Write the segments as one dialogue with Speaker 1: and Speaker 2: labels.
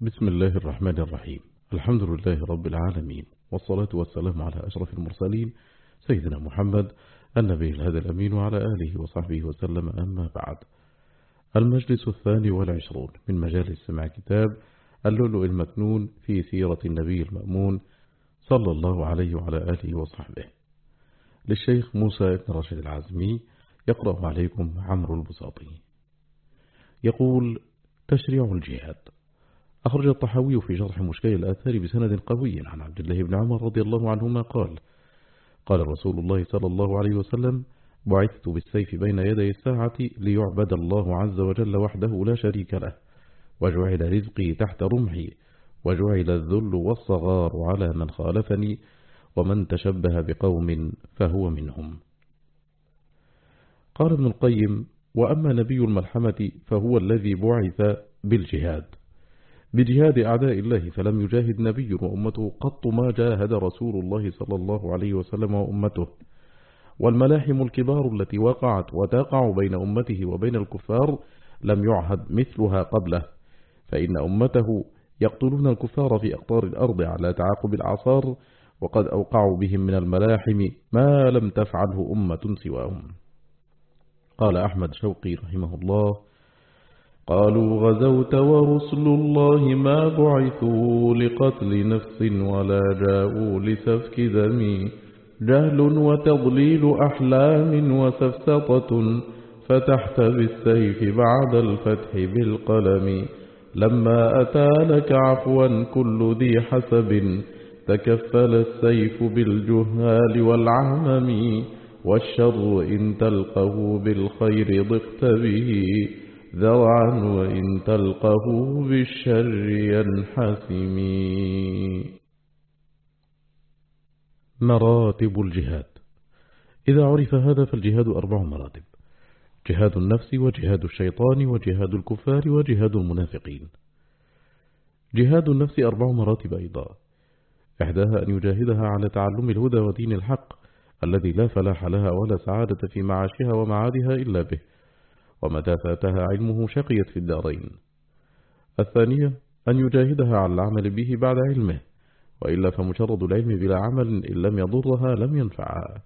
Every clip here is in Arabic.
Speaker 1: بسم الله الرحمن الرحيم. الحمد لله رب العالمين والصلاة والسلام على أشرف المرسلين سيدنا محمد النبي الهدى الأمين وعلى آله وصحبه وسلم. أما بعد المجلس الثاني والعشرون من مجالس سمع كتاب اللؤلؤ المكنون في سيرة النبي المأمون صلى الله عليه وعلى آله وصحبه. للشيخ موسى بن رشد العزمي يقرأ عليكم عمرو البساطي. يقول تشريع الجهاد. أخرج الطحاوي في شرح مشكل الآثار بسند قوي عن عبد الله بن عمر رضي الله عنهما قال قال رسول الله صلى الله عليه وسلم بعثت بالسيف بين يدي الساعة ليعبد الله عز وجل وحده لا شريك له وجعل رزقي تحت رمحي وجعل الذل والصغار على من خالفني ومن تشبه بقوم فهو منهم. قال ابن القيم وأما نبي الملحمة فهو الذي بعث بالجهاد. بجهاد أعداء الله فلم يجاهد نبي وأمته قط ما جاهد رسول الله صلى الله عليه وسلم وأمته. والملاحم الكبار التي وقعت وتقع بين أمته وبين الكفار لم يعهد مثلها قبله فإن أمته يقتلون الكفار في أقطار الأرض على تعاقب العصار وقد أوقعوا بهم من الملاحم ما لم تفعله أمة سواهم. قال أحمد شوقي رحمه الله قالوا غزوت ورسل الله ما بعثوا لقتل نفس ولا جاءوا لسفك دم جهل وتضليل أحلام وسفسطة فتحت بالسيف بعد الفتح بالقلم. لما أتى لك عفوا كل ذي حسب تكفل السيف بالجهال والعمم. والشر إن تلقه بالخير ضقت به. ذرعا وإن تلقه بالشر ينحسم مراتب الجهاد. إذا عرف هذا فالجهاد أربع مراتب. جهاد النفس وجهاد الشيطان وجهاد الكفار وجهاد المنافقين. جهاد النفس أربع مراتب أيضا. إحداها أن يجاهدها على تعلم الهدى ودين الحق الذي لا فلاح لها ولا سعادة في معاشها ومعادها إلا به. ومتى فاتها علمه شقيت في الدارين. الثانية أن يجاهدها على العمل به بعد علمه وإلا فمجرد العلم بلا عمل إن لم يضرها لم ينفعها.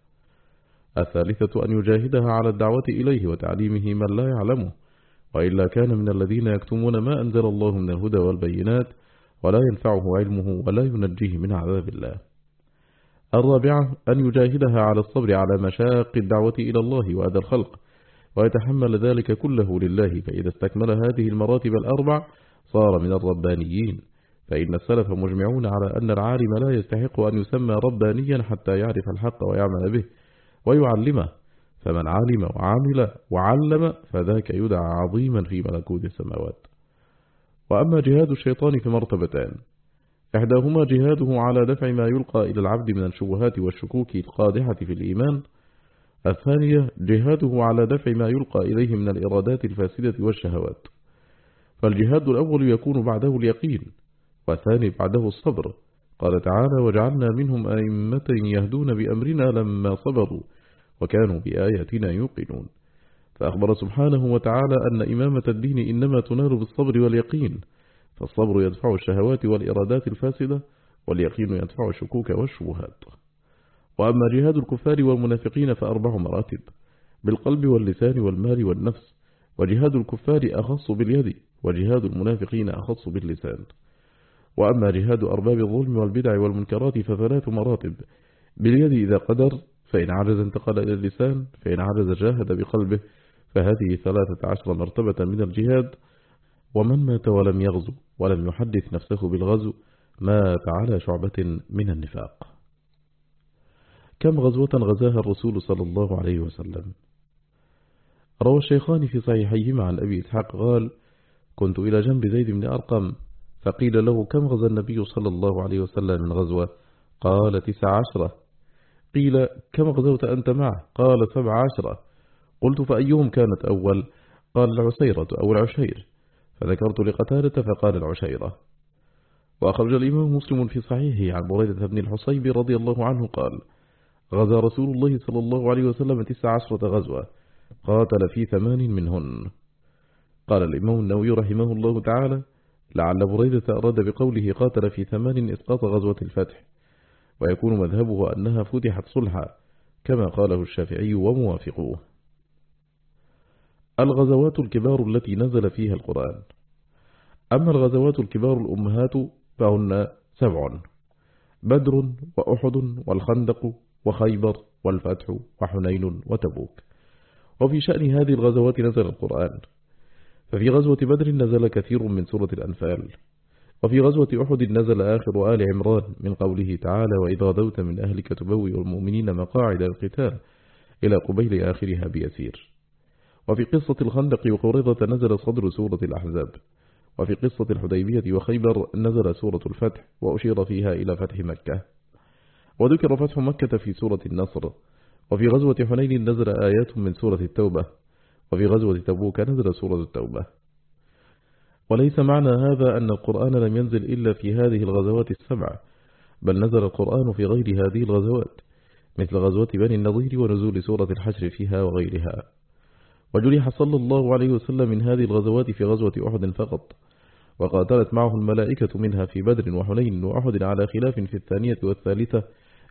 Speaker 1: الثالثة أن يجاهدها على الدعوة إليه وتعليمه من لا يعلمه وإلا كان من الذين يكتمون ما أنزل الله من الهدى والبينات ولا ينفعه علمه ولا ينجيه من عذاب الله. الرابعة أن يجاهدها على الصبر على مشاق الدعوة إلى الله وأذى الخلق ويتحمل ذلك كله لله فإذا استكمل هذه المراتب الأربع صار من الربانيين. فإن السلف مجمعون على أن العالم لا يستحق أن يسمى ربانيا حتى يعرف الحق ويعمل به ويعلمه. فمن علم وعمل وعلم فذاك يدعى عظيما في ملكوت السماوات. وأما جهاد الشيطان في مرتبتان إحداهما جهاده على دفع ما يلقى إلى العبد من الشبهات والشكوك القادحة في الإيمان الثانية جهاده على دفع ما يلقى إليه من الإرادات الفاسدة والشهوات. فالجهاد الأول يكون بعده اليقين والثاني بعده الصبر. قال تعالى وجعلنا منهم أئمة يهدون بأمرنا لما صبروا وكانوا بآياتنا يوقنون. فأخبر سبحانه وتعالى أن إمامة الدين إنما تنال بالصبر واليقين فالصبر يدفع الشهوات والإرادات الفاسدة واليقين يدفع الشكوك والشبهات. وأما جهاد الكفار والمنافقين فأربع مراتب بالقلب واللسان والمال والنفس وجهاد الكفار أخص باليد وجهاد المنافقين أخص باللسان. وأما جهاد أرباب الظلم والبدع والمنكرات فثلاث مراتب باليد إذا قدر فإن عجز انتقل إلى اللسان فإن عجز جاهد بقلبه فهذه ثلاثة عشر مرتبة من الجهاد. ومن مات ولم يغزو ولم يحدث نفسه بالغزو مات على شعبة من النفاق. كم غزوة غزاها الرسول صلى الله عليه وسلم؟ روى الشيخان في صحيحيهما عن أبي إسحاق قال كنت إلى جنب زيد بن أرقم فقيل له كم غزا النبي صلى الله عليه وسلم من غزوة؟ قال تسع عشرة. قيل كم غزوت أنت معه؟ قال سبع عشرة. قلت فأيهم كانت أول؟ قال العسيرة أو العشير. فذكرت لقتالة فقال العشيرة. وأخرج الإمام مسلم في صحيحه عن بريدة بن الحصيب رضي الله عنه قال غزا رسول الله صلى الله عليه وسلم تسع عشرة غزوة قاتل في ثمان منهن. قال الإمام النووي رحمه الله تعالى لعل بريدة أراد بقوله قاتل في ثمان إسقاط غزوة الفتح. ويكون مذهبه أنها فتحت صلحا كما قاله الشافعي وموافقوه. الغزوات الكبار التي نزل فيها القرآن. أما الغزوات الكبار الأمهات فهن سبع بدر وأحد والخندق وخيبر والفتح وحنين وتبوك. وفي شأن هذه الغزوات نزل القرآن. ففي غزوة بدر نزل كثير من سورة الأنفال. وفي غزوة أحد نزل آخر آل عمران من قوله تعالى وإذا غدوت من أهلك تبوي المؤمنين مقاعد القتال إلى قبيل آخرها بيسير. وفي قصة الخندق وقرضة نزل صدر سورة الأحزاب. وفي قصة الحديبية وخيبر نزل سورة الفتح وأشير فيها إلى فتح مكة. وذكر فتح مكة في سورة النصر. وفي غزوة حنين نزل آيات من سورة التوبة. وفي غزوة تبوك نزل سورة التوبة. وليس معنى هذا أن القرآن لم ينزل إلا في هذه الغزوات السبع بل نزل القرآن في غير هذه الغزوات مثل غزوة بني النظير ونزول سورة الحشر فيها وغيرها. وجرح صلى الله عليه وسلم من هذه الغزوات في غزوة أحد فقط. وقاتلت معه الملائكة منها في بدر وحنين وأحد على خلاف في الثانية والثالثة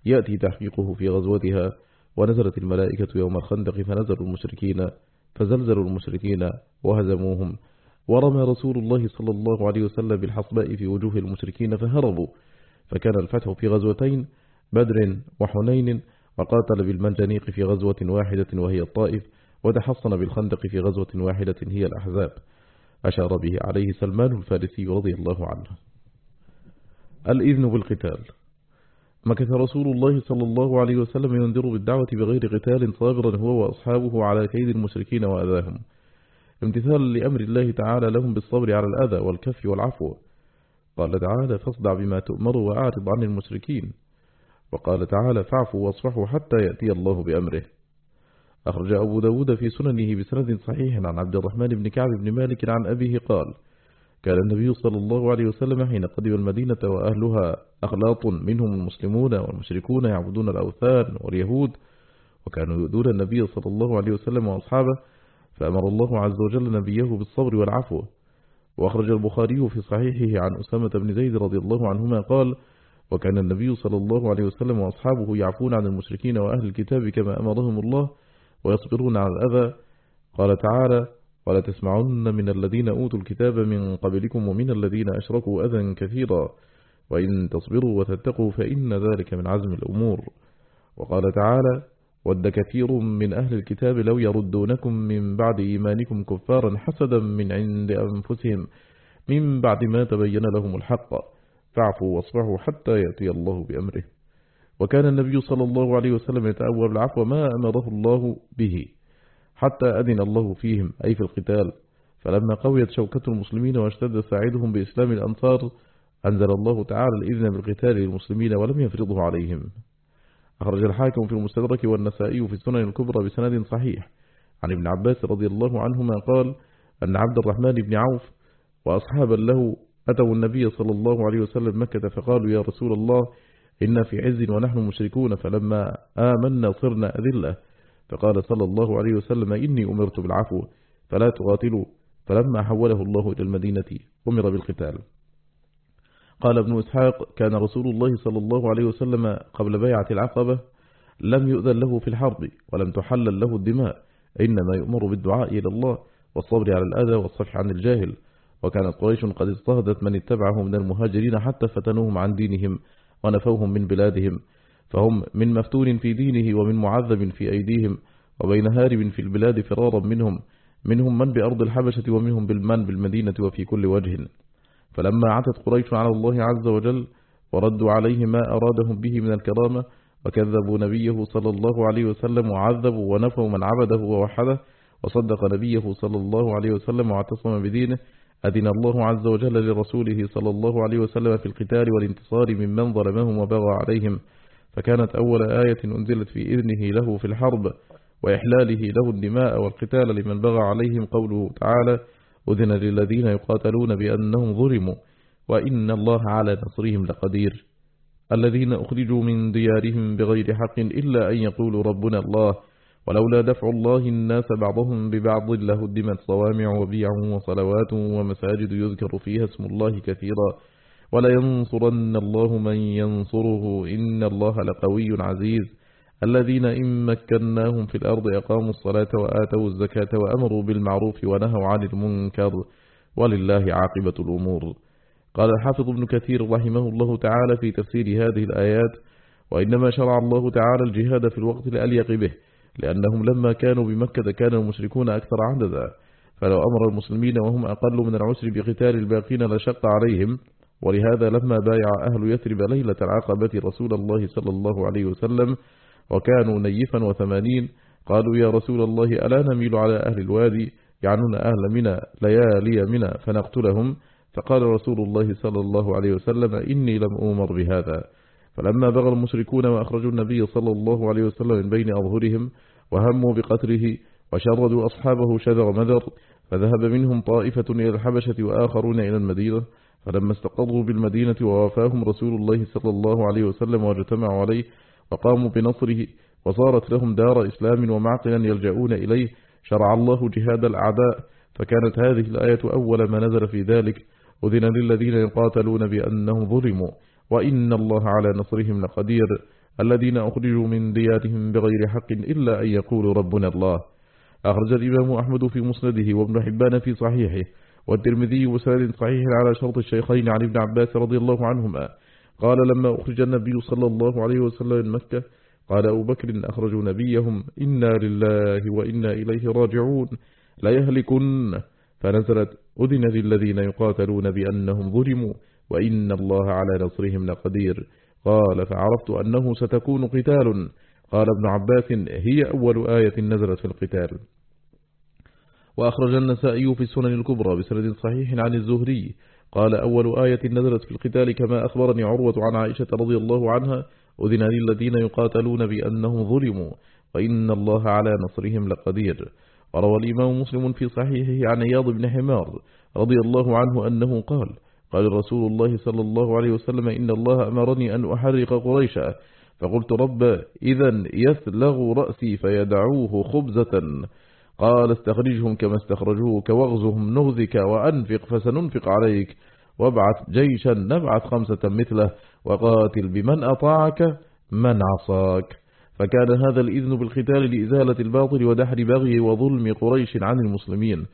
Speaker 1: يأتي تحقيقه في غزوتها ونزلت الملائكة يوم الخندق فنزلوا المشركين فزلزلوا المشركين وهزموهم. ورمى رسول الله صلى الله عليه وسلم بالحصباء في وجوه المشركين فهربوا. فكان الفتح في غزوتين بدر وحنين وقاتل بالمنجنيق في غزوة واحدة وهي الطائف وتحصن بالخندق في غزوة واحدة هي الأحزاب. أشار به عليه سلمان الفارسي رضي الله عنه. الإذن بالقتال. مكث رسول الله صلى الله عليه وسلم ينذر بالدعوة بغير قتال صابرا هو وأصحابه على كيد المشركين وأذاهم. امتثالا لأمر الله تعالى لهم بالصبر على الأذى والكف والعفو. قال تعالى فاصدع بما تؤمر وأعرض عن المشركين. وقال تعالى فاعفوا واصفحوا حتى يأتي الله بأمره. أخرج أبو داود في سننه بسند صحيح عن عبد الرحمن بن كعب بن مالك عن أبيه قال كان النبي صلى الله عليه وسلم حين قدم المدينة وأهلها أخلاط منهم المسلمون والمشركون يعبدون الأوثان واليهود وكانوا يؤذون النبي صلى الله عليه وسلم وأصحابه فأمر الله عز وجل نبيه بالصبر والعفو. وأخرج البخاري في صحيحه عن أسامة بن زيد رضي الله عنهما قال وكان النبي صلى الله عليه وسلم وأصحابه يعفون عن المشركين وأهل الكتاب كما أمرهم الله ويصبرون على الأذى قال تعالى ولا تسمعن من الذين أوتوا الكتاب من قبلكم ومن الذين أشركوا أذى كثيرا وإن تصبروا وتتقوا فإن ذلك من عزم الأمور. وقال تعالى ود كثير من أهل الكتاب لو يردونكم من بعد إيمانكم كفارا حسدا من عند أنفسهم. من بعد ما تبين لهم الحق. فاعفوا واصفحوا حتى يأتي الله بأمره. وكان النبي صلى الله عليه وسلم يتأوى بالعفو ما أمره الله به. حتى أذن الله فيهم أي في القتال. فلما قويت شوكة المسلمين واشتد ساعدهم بإسلام الأنصار أنزل الله تعالى الإذن بالقتال للمسلمين ولم يفرضه عليهم. أخرج الحاكم في المستدرك والنسائي في السنن الكبرى بسند صحيح. عن ابن عباس رضي الله عنهما قال أن عبد الرحمن بن عوف وأصحابا له أتوا النبي صلى الله عليه وسلم مكة فقالوا يا رسول الله إنا في عز ونحن مشركون. فلما آمنا صرنا أذلة. فقال صلى الله عليه وسلم إني أمرت بالعفو فلا تقاتلوا. فلما حوله الله إلى المدينة أمر بالقتال. قال ابن إسحاق كان رسول الله صلى الله عليه وسلم قبل بيعة العقبة لم يؤذن له في الحرب ولم تحلل له الدماء إنما يؤمر بالدعاء إلى الله والصبر على الأذى والصفح عن الجاهل. وكانت قريش قد اضطهدت من اتبعه من المهاجرين حتى فتنوهم عن دينهم ونفوهم من بلادهم. فهم من مفتون في دينه ومن معذب في أيديهم وبين هارب في البلاد فرارا منهم منهم من بأرض الحبشة ومنهم بالمن بالمدينة وفي كل وجه. فلما عتت قريش على الله عز وجل وردوا عليه ما أرادهم به من الكرامة وكذبوا نبيه صلى الله عليه وسلم وعذبوا ونفوا من عبده ووحده وصدق نبيه صلى الله عليه وسلم واعتصم بدينه. أذن الله عز وجل لرسوله صلى الله عليه وسلم في القتال والانتصار ممن ظلمهم وبغى عليهم. فكانت أول آية أنزلت في إذنه له في الحرب وإحلاله له الدماء والقتال لمن بغى عليهم قوله تعالى أذن للذين يقاتلون بأنهم ظلموا وإن الله على نصرهم لقدير. الذين أخرجوا من ديارهم بغير حق إلا أن يقولوا ربنا الله ولولا دفع الله الناس بعضهم ببعض لهدمت صوامع وبيع وصلوات ومساجد يذكر فيها اسم الله كثيرا. ولينصرن الله من ينصره إن الله لقوي عزيز. الذين إن مكناهم في الأرض أقاموا الصلاة وآتوا الزكاة وأمروا بالمعروف ونهوا عن المنكر ولله عاقبة الأمور. قال الحافظ ابن كثير رحمه الله تعالى في تفسير هذه الآيات وإنما شرع الله تعالى الجهاد في الوقت الأليق به لأنهم لما كانوا بمكة كان المشركون أكثر عددا. فلو أمر المسلمين وهم أقل من العسر بقتال الباقين لشق عليهم ولهذا لما بايع أهل يثرب ليلة العقبة رسول الله صلى الله عليه وسلم وكانوا نيفا وثمانين قالوا يا رسول الله ألا نميل على أهل الوادي يعنون أهل منى؟ ليالي منى فنقتلهم. فقال رسول الله صلى الله عليه وسلم إني لم أمر بهذا. فلما بغى المشركون وأخرجوا النبي صلى الله عليه وسلم من بين أظهرهم وهموا بقتله وشردوا أصحابه شذر مذر فذهب منهم طائفة إلى الحبشة وآخرون إلى المدينة. فلما استقروا بالمدينة ووافاهم رسول الله صلى الله عليه وسلم واجتمعوا عليه وقاموا بنصره وصارت لهم دار إسلام ومعقلا يلجؤون إليه شرع الله جهاد الأعداء. فكانت هذه الآية أول ما نزل في ذلك. أذن للذين يقاتلون بأنهم ظلموا. وإن الله على نصرهم لقدير. الذين أخرجوا من ديارهم بغير حق إلا أن يقولوا ربنا الله. أخرج الإمام أحمد في مسنده وابن حبان في صحيحه. والترمذي وسائل صحيح على شرط الشيخين عن ابن عباس رضي الله عنهما. قال لما أخرج النبي صلى الله عليه وسلم من مكة قال أبو بكر أخرجوا نبيهم إنا لله وإنا إليه راجعون لا يهلكن. فنزلت أذن للذين يقاتلون بأنهم ظلموا وإن الله على نصرهم لقدير. قال فعرفت أنه ستكون قتال. قال ابن عباس هي أول آية نزلت في القتال. وأخرج النسائي في السنن الكبرى بسند صحيح عن الزهري. قال أول آية نزلت في القتال كما أخبرني عروة عن عائشة رضي الله عنها. أذن للذين يقاتلون بأنهم ظلموا. وإن الله على نصرهم لقدير. وروى الإمام مسلم في صحيحه عن عياض بن حمار رضي الله عنه أنه قال قال رسول الله صلى الله عليه وسلم إن الله أمرني أن أحرق قريشا. فقلت رب إذا يثلغ رأسي فيدعوه خبزة. قال استخرجهم كما استخرجوك واغزهم نغزك وأنفق فسننفق عليك وابعث جيشا نبعث خمسة مثله وقاتل بمن أطاعك من عصاك. فكان هذا الإذن بالقتال لإزالة الباطل ودحر بغي وظلم قريش عن المسلمين.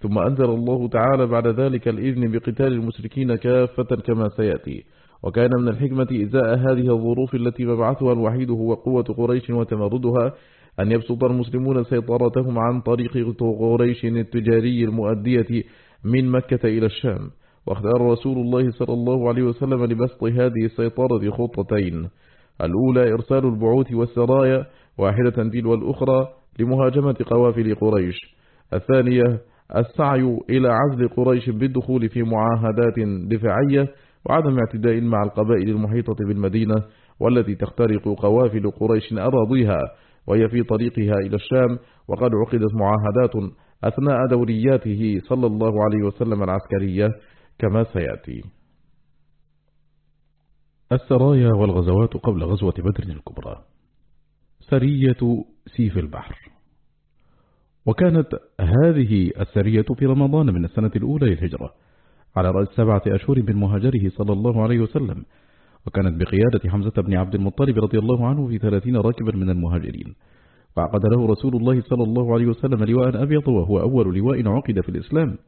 Speaker 1: ثم أنزل الله تعالى بعد ذلك الإذن بقتال المشركين كافة كما سيأتي. وكان من الحكمة إزاء هذه الظروف التي مبعثها الوحيد هو قوة قريش وتمردها أن يبسط المسلمون سيطرتهم عن طريق قريش التجاري المؤدية من مكة إلى الشام. واختار رسول الله صلى الله عليه وسلم لبسط هذه السيطرة خطتين. الأولى إرسال البعوث والسرايا واحدة تلو الأخرى لمهاجمة قوافل قريش. الثانية السعي إلى عزل قريش بالدخول في معاهدات دفاعية وعدم اعتداء مع القبائل المحيطة بالمدينة والتي تخترق قوافل قريش أراضيها. وهي في طريقها إلى الشام وقد عقدت معاهدات أثناء دورياته صلى الله عليه وسلم العسكرية كما سيأتي. السرايا والغزوات قبل غزوة بدر الكبرى. سرية سيف البحر. وكانت هذه السرية في رمضان من السنة الأولى للهجرة على رأس سبعة أشهر من مهاجره صلى الله عليه وسلم وكانت بقيادة حمزة بن عبد المطلب رضي الله عنه في ثلاثين راكبا من المهاجرين. وعقد له رسول الله صلى الله عليه وسلم لواء أبيض وهو أول لواء عقد في الإسلام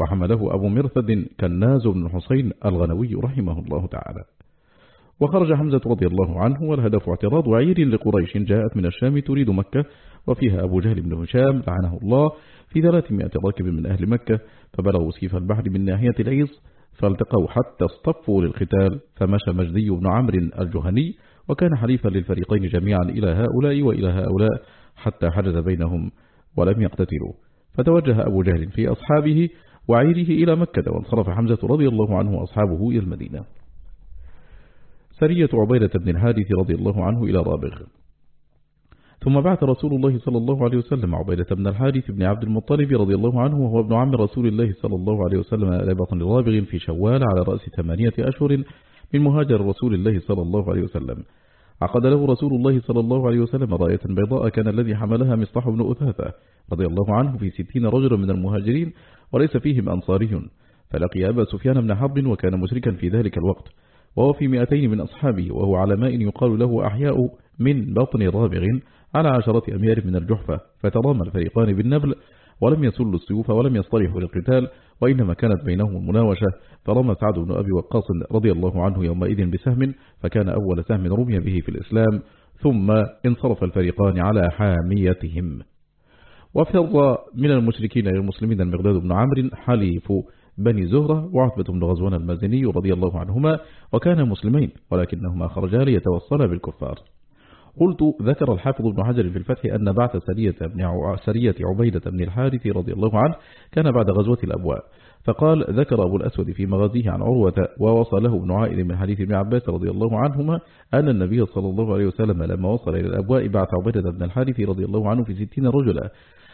Speaker 1: وحمله أبو مرثد كناز بن حسين الغنوي رحمه الله تعالى. وخرج حمزة رضي الله عنه والهدف اعتراض عير لقريش جاءت من الشام تريد مكة وفيها أبو جهل بن هشام لعنه الله في ثلاثمائة راكب من أهل مكة فبلغوا سيف البحر من ناحية العيص فالتقوا حتى اصطفوا للقتال فمشى مجدي بن عمرو الجهني وكان حليفا للفريقين جميعا إلى هؤلاء وإلى هؤلاء حتى حدث بينهم ولم يقتتلوا. فتوجه أبو جهل في أصحابه وعيره إلى مكة وانصرف حمزة رضي الله عنه وأصحابه إلى المدينة. سرية عبيدة بن الحارث رضي الله عنه إلى رابغ. ثم بعث رسول الله صلى الله عليه وسلم عبيدة بن الحارث بن عبد المطلب رضي الله عنه وهو ابن عم رسول الله صلى الله عليه وسلم إلى بطن رابغ في شوال على رأس ثمانية أشهر من مهاجر رسول الله صلى الله عليه وسلم. عقد له رسول الله صلى الله عليه وسلم رأية بيضاء كان الذي حملها مصطح بن أثاثة رضي الله عنه في ستين رجلا من المهاجرين وليس فيهم أنصاري فلقي أبا سفيان بن حرب وكان مشركا في ذلك الوقت. وهو في مئتين من أصحابه وهو على ماء يقال له أحياء من بطن رابغ. على عشرة أميار من الجحفة فترام الفريقان بالنبل ولم يسلوا السيوف ولم يصطلحوا للقتال وإنما كانت بينهم المناوشة فرمى سعد بن أبي وقاص رضي الله عنه يومئذ بسهم فكان أول سهم رمي به في الإسلام ثم انصرف الفريقان على حاميتهم. وفر من المشركين إلى المسلمين المغداد بن عمرو حليف بني زهرة وعتبة بن غزوان المازني رضي الله عنهما وكانا مسلمين ولكنهما خرجا ليتوصلا بالكفار. قلت ذكر الحافظ ابن حجر في الفتح أن بعث سرية, سرية عبيدة بن الحارث رضي الله عنه كان بعد غزوة الأبواء. فقال ذكر أبو الأسود في مغازيه عن عروة ووصله ابن عائل من حديث ابن عباس رضي الله عنهما أن النبي صلى الله عليه وسلم لما وصل إلى الأبواء بعث عبيدة بن الحارث رضي الله عنه في ستين رجلا.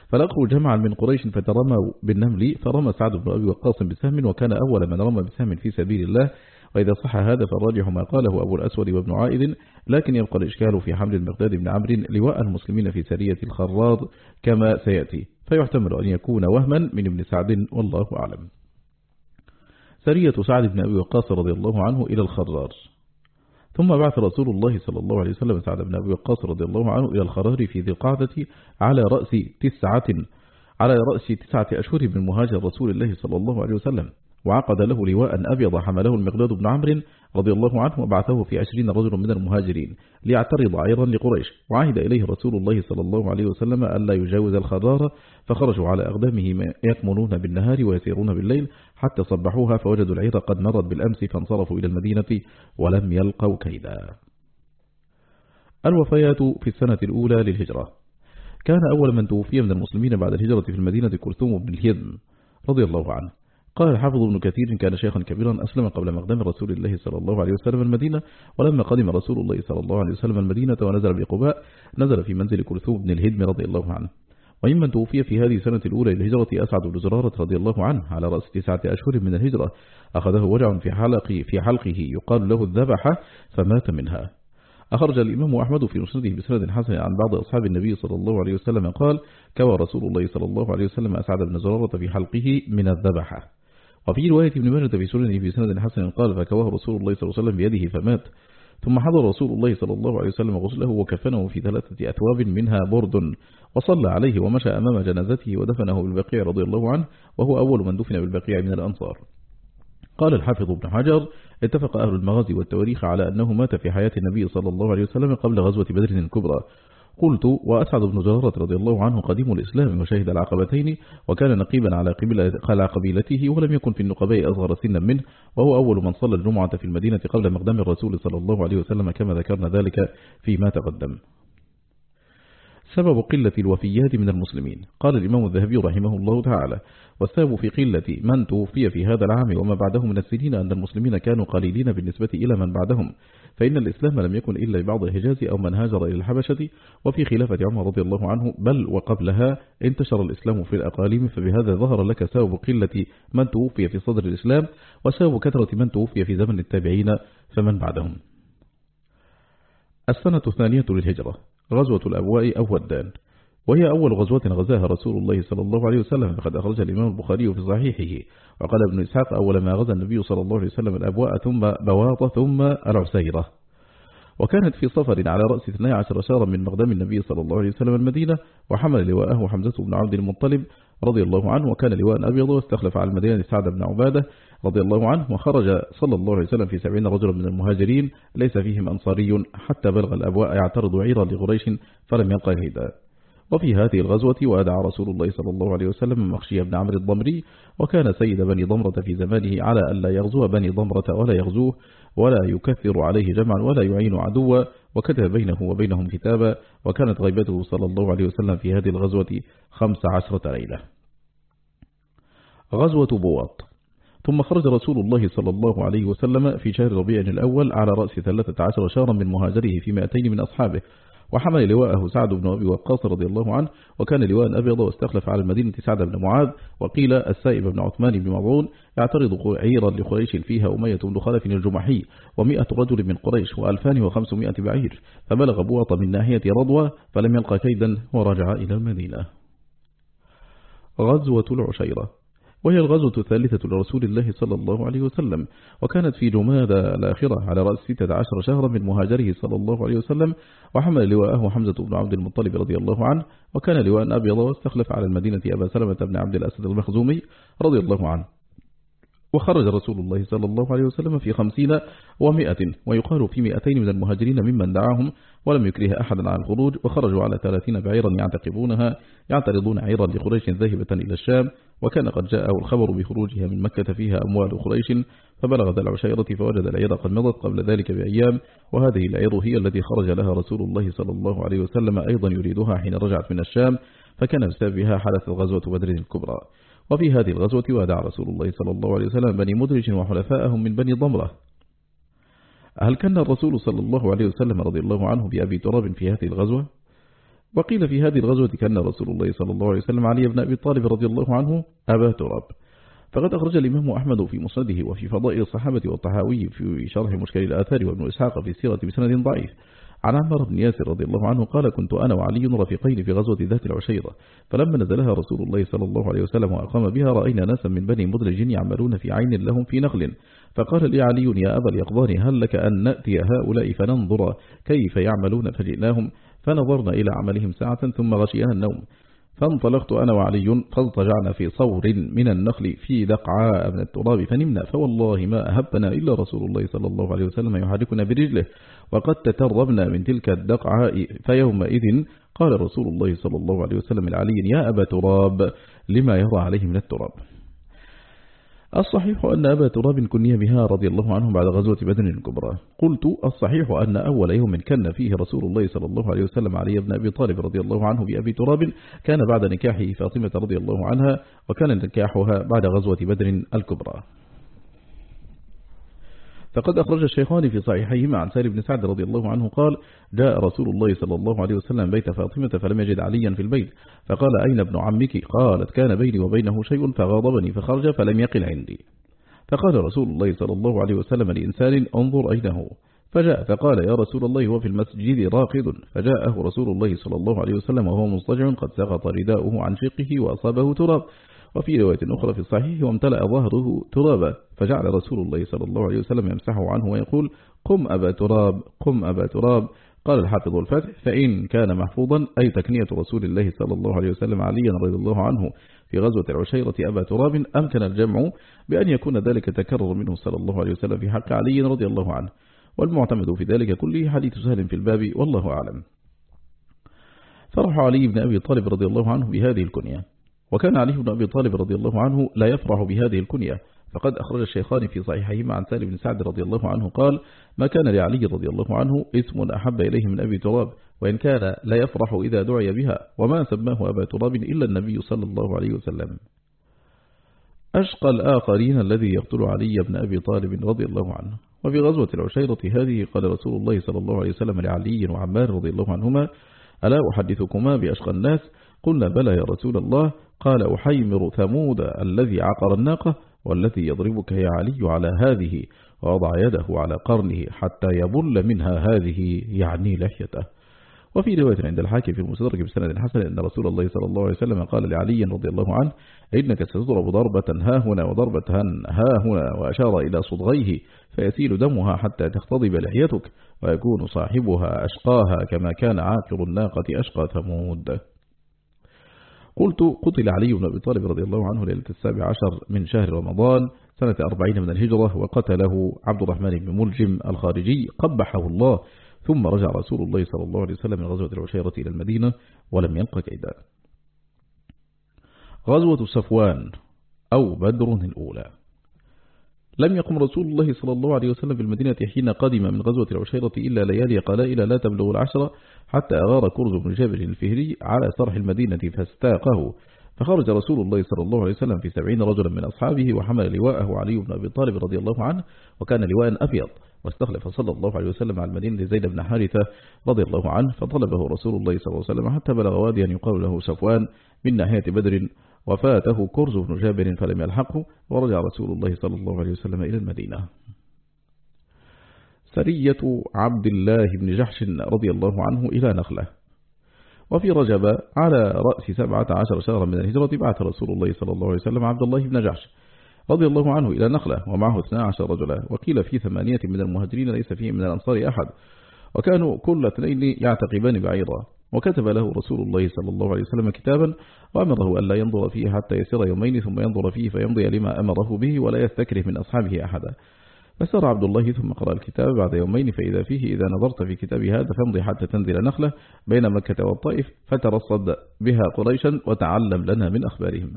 Speaker 1: فلقوا جمعا من قريش فترموا بالنمل فرمى سعد بن أبي وقاص بسهم وكان أول من رمى بسهم في سبيل الله. وإذا صح هذا فالراجح ما قاله أبو الأسود وابن عائد لكن يبقى الإشكال في حمل المقداد بن عمرو لواء المسلمين في سرية الخراض كما سيأتي. فيحتمل أن يكون وهما من ابن سعد والله أعلم. سرية سعد بن أبي وقاص رضي الله عنه إلى الخرار ثم بعث رسول الله صلى الله عليه وسلم سعد بن أبي وقاص رضي الله عنه إلى الخرار في ذي القعدة على رأس تسعة على رأس تسعة أشهر من مهاجر رسول الله صلى الله عليه وسلم. وعقد له لواء أبيض حمله المغداد بن عمرو رضي الله عنه وبعثه في عشرين رجل من المهاجرين ليعترض عيرا لقريش. وعهد إليه رسول الله صلى الله عليه وسلم ألا يجاوز الخرار فخرجوا على أقدامهم يكمنون بالنهار ويسيرون بالليل حتى صبحوها فوجدوا العير قد مرت بالأمس فانصرفوا إلى المدينة ولم يلقوا كيدا. الوفيات في السنة الأولى للهجرة. كان أول من توفي من المسلمين بعد الهجرة في المدينة كلثوم بن الهدم رضي الله عنه. قال الحافظ ابن كثير كان شيخا كبيرا أسلم قبل مقدم رسول الله صلى الله عليه وسلم المدينة ولما قدم رسول الله صلى الله عليه وسلم المدينة ونزل بقباء نزل في منزل كلثوم بن الهدم رضي الله عنه. وممن توفي في هذه السنة الأولى للهجرة أسعد بن زرارة رضي الله عنه على رأس تسعة أشهر من الهجرة. أخذه وجع في حلقه, في حلقه يقال له الذبحة فمات منها. أخرج الإمام أحمد في مسنده بسند حسن عن بعض أصحاب النبي صلى الله عليه وسلم قال كوى رسول الله صلى الله عليه وسلم أسعد بن زرارة في حلقه من الذبحة وفي رواية ابن ماجه في سننه في سند حسن قال فكواه رسول الله صلى الله عليه وسلم بيده فمات ثم حضر رسول الله صلى الله عليه وسلم غسله وكفنه في ثلاثة أتواب منها برد وصلى عليه ومشى أمام جنازته ودفنه بالبقيع رضي الله عنه وهو أول من دفن بالبقيع من الأنصار. قال الحافظ ابن حجر اتفق أهل المغازي والتواريخ على أنه مات في حياة النبي صلى الله عليه وسلم قبل غزوة بدر الكبرى قلت وأسعد بن زرارة رضي الله عنه قديم الإسلام وشهد العقبتين وكان نقيبا على قبيلته ولم يكن في النقباء أصغر سنا منه وهو أول من صلى الجمعة في المدينة قبل مقدم الرسول صلى الله عليه وسلم كما ذكرنا ذلك فيما تقدم. سبب قلة الوفيات من المسلمين. قال الإمام الذهبي رحمه الله تعالى والسبب في قلة من توفي في هذا العام وما بعده من السنين أن المسلمين كانوا قليلين بالنسبة إلى من بعدهم. فإن الإسلام لم يكن إلا بعض الحجاز أو من هاجر إلى الحبشة وفي خلافة عمر رضي الله عنه بل وقبلها انتشر الإسلام في الأقاليم فبهذا ظهر لك سبب قلة من توفي في صدر الإسلام وسبب كثرة من توفي في زمن التابعين فمن بعدهم. السنة الثانية للهجرة. غزوة الأبواء أو ودان وهي أول غزوة غزاها رسول الله صلى الله عليه وسلم فقد أخرج الإمام البخاري في صحيحه. وقال ابن إسحاق أول ما غزا النبي صلى الله عليه وسلم الأبواء ثم بواطة ثم العسيرة. وكانت في صفر على رأس 12 شهرا من مقدم النبي صلى الله عليه وسلم المدينة وحمل لواءه حمزة بن عبد المطلب رضي الله عنه وكان لواء أبيض واستخلف على المدينة سعد بن عبادة رضي الله عنه وخرج صلى الله عليه وسلم في سبعين رجلا من المهاجرين ليس فيهم أنصاري حتى بلغ الأبواء يعترض عيرا لغريش فلم يلقى كيدا وفي هذه الغزوة وأدعى رسول الله صلى الله عليه وسلم مخشي بن عمرو الضمري وكان سيد بني ضمرة في زمانه على أن لا يغزو بني ضمرة ولا يغزوه ولا يكثر عليه جمعا ولا يعين عدوا وكتب بينه وبينهم كتابا وكانت غيبته صلى الله عليه وسلم في هذه الغزوة خمس عشرة ليلة. غزوة بوط. ثم خرج رسول الله صلى الله عليه وسلم في شهر ربيع الأول على رأس ثلاثة عشر شهرا من مهاجره في مائتين من أصحابه وحمل لواءه سعد بن أبي وقاص رضي الله عنه وكان لواء أبيض واستخلف على المدينة سعد بن معاذ وقيل السائب بن عثمان بن مضعون يعترض عيرا لقريش فيها أمية بن خلف الجمحي ومئة رجل من قريش وألفان وخمسمائة بعير فبلغ بوط من ناحية رضوى فلم يلقى كيدا ورجع إلى المدينة. غزوة العشيرة. وهي الغزوة الثالثة لرسول الله صلى الله عليه وسلم وكانت في جمادى الآخرة على رأس ستة عشر شهرا من مهاجره صلى الله عليه وسلم وحمل لواءه حمزة بن عبد المطلب رضي الله عنه وكان لواء أبيض واستخلف على المدينة أبا سلمة بن عبد الأسد المخزومي رضي الله عنه. وخرج رسول الله صلى الله عليه وسلم في خمسين ومائة ويقال في مئتين من المهاجرين ممن دعاهم ولم يكره أحدا على الخروج وخرجوا على ثلاثين بعيرا يعتقبونها يعترضون عيرا لقريش ذاهبة إلى الشام وكان قد جاءه الخبر بخروجها من مكة فيها أموال قريش فبلغ ذا العشيرة فوجد العير قد مضت قبل ذلك بأيام وهذه العير هي التي خرج لها رسول الله صلى الله عليه وسلم أيضا يريدها حين رجعت من الشام فكان بسببها حدث غزوة بدر الكبرى. وفي هذه الغزوة ودع رسول الله صلى الله عليه وسلم بني مدرج وحلفائهم من بني ضمرة. هل كان الرسول صلى الله عليه وسلم رضي الله عنه بأبي تراب في هذه الغزوة؟ وقيل في هذه الغزوة كان رسول الله صلى الله عليه وسلم علي بن أبي طالب رضي الله عنه أبا تراب. فقد أخرج الإمام أحمد في مسنده وفي فضائل الصحابة والطحاوي في شرح مشكل الآثار وابن إسحاق في سيرة بسند ضعيف. عن عمر بن ياسر رضي الله عنه قال كنت أنا وعلي رفيقين في غزوة ذات العشيرة فلما نزلها رسول الله صلى الله عليه وسلم وأقام بها رأينا ناسا من بني مدرج يعملون في عين لهم في نخل. فقال لي علي يا أبا اليقظان هل لك أن نأتي هؤلاء فننظر كيف يعملون؟ فجئناهم فنظرنا إلى عملهم ساعة ثم غشيها النوم. فانطلقت أنا وعلي فاضطجعنا في صور من النخل في دقعاء من التراب فنمنا فوالله ما أهبنا إلا رسول الله صلى الله عليه وسلم يحركنا برجله. وقد تتربنا من تلك الدقعاء فيومئذ قال رسول الله صلى الله عليه وسلم العلي يا أبا تراب لما يرى عليه من التراب؟ الصحيح أن أبا تراب كني بها رضي الله عنه بعد غزوة بدن الكبرى. قلت الصحيح أن أول يوم كان فيه رسول الله صلى الله عليه وسلم علي بن أبي طالب رضي الله عنه بأبي تراب كان بعد نكاحه فاطمة رضي الله عنها وكان نكاحها بعد غزوة بدر الكبرى. فقد أخرج الشيخان في صحيحيهما عن سالم بن سعد رضي الله عنه قال جاء رسول الله صلى الله عليه وسلم بيت فاطمة فلم يجد عليا في البيت فقال أين ابن عمك؟ قالت كان بيني وبينه شيء فغاضبني فخرج فلم يقل عندي. فقال رسول الله صلى الله عليه وسلم لإنسان انظر أين هو. فجاء فقال يا رسول الله هو في المسجد راقد. فجاءه رسول الله صلى الله عليه وسلم وهو مضطجع قد سقط رداؤه عن شقه وأصابه تراب. وفي رواية أخرى في الصحيح وامتلأ ظهره ترابا فجعل رسول الله صلى الله عليه وسلم يمسحه عنه ويقول قم أبا تراب قم أبا تراب. قال الحافظ الفتح فإن كان محفوظا أي تكنية رسول الله صلى الله عليه وسلم عليا رضي الله عنه في غزوة العشيرة أبا تراب أمكن الجمع بأن يكون ذلك تكرر منه صلى الله عليه وسلم في حق علي رضي الله عنه. والمعتمد في ذلك كله حديث سهل في الباب والله أعلم. فرح علي بن أبي طالب رضي الله عنه بهذه الكنية. وكان علي بن أبي طالب رضي الله عنه لا يفرح بهذه الكنية. فقد أخرج الشيخان في صحيحهما عن سالم بن سعد رضي الله عنه قال ما كان لعلي رضي الله عنه اسم أحب إليه من أبي تراب وإن كان لا يفرح إذا دعي بها وما سماه أبا تراب إلا النبي صلى الله عليه وسلم. أشقى الآخرين الذي يقتل علي بن أبي طالب رضي الله عنه. وفي غزوة العشيرة هذه قال رسول الله صلى الله عليه وسلم لعلي وعمار رضي الله عنهما ألا أحدثكما بأشقى الناس؟ قلنا بلى يا رسول الله قال أحيمر ثمود الذي عقر الناقة والذي يضربك يا علي على هذه ووضع يده على قرنه حتى يبل منها هذه يعني لحيته. وفي رواية عند الحاكم في المستدرك بسند حسن أن رسول الله صلى الله عليه وسلم قال لعلي رضي الله عنه إنك ستضرب ضربة ها هنا وضربة ها هنا وأشار إلى صدغيه فيسيل دمها حتى تختضب لحيتك ويكون صاحبها أشقاها كما كان عاقر الناقة أشقى ثمود. قلت قتل علي بن أبي طالب رضي الله عنه ليلة السابع عشر من شهر رمضان سنة أربعين من الهجرة وقتله عبد الرحمن بن ملجم الخارجي قبحه الله ثم رجع رسول الله صلى الله عليه وسلم من غزوة العشيرة إلى المدينة ولم يلق كيدا. غزوة صفوان أو بدر الأولى. لم يقم رسول الله صلى الله عليه وسلم في المدينة حين قدم من غزوة العشيرة إلا ليالي قلائل لا تبلغ العشرة حتى أغار كرز بن جابر الفهري على سرح المدينة فاستاقه. فخرج رسول الله صلى الله عليه وسلم في سبعين رجلا من أصحابه وحمل لواءه علي بن أبي طالب رضي الله عنه وكان لواء أبيض.
Speaker 2: واستخلف صلى الله عليه وسلم على المدينة زيد بن حارثة رضي الله عنه فطلبه رسول الله صلى الله عليه وسلم حتى بلغ واديا يقال له صفوان من ناحية بدر وفاته كرز بن جابر فلم يلحقه ورجع رسول الله صلى الله عليه وسلم إلى المدينة. سرية عبد الله بن جحش رضي الله عنه إلى نخلة. وفي رجب على رأس سبعة عشر شهرا من الهجرة بعث رسول الله صلى الله عليه وسلم عبد الله بن جحش رضي الله عنه إلى نخلة ومعه 12 رجلا وقيل في ثمانية من المهاجرين ليس فيه من الأنصار أحد. وكانوا كل اثنين يعتقبان بعيرا. وكتب له رسول الله صلى الله عليه وسلم كتابا وأمره أن لا ينظر فيه حتى يسير يومين ثم ينظر فيه فيمضي لما أمره به ولا يستكره من أصحابه أحدا. فسار عبد الله ثم قرأ الكتاب بعد يومين فإذا فيه إذا نظرت في كتاب هذا فامضي حتى تنزل نخلة بين مكة والطائف فترصد بها قريشا وتعلم لنا من أخبارهم.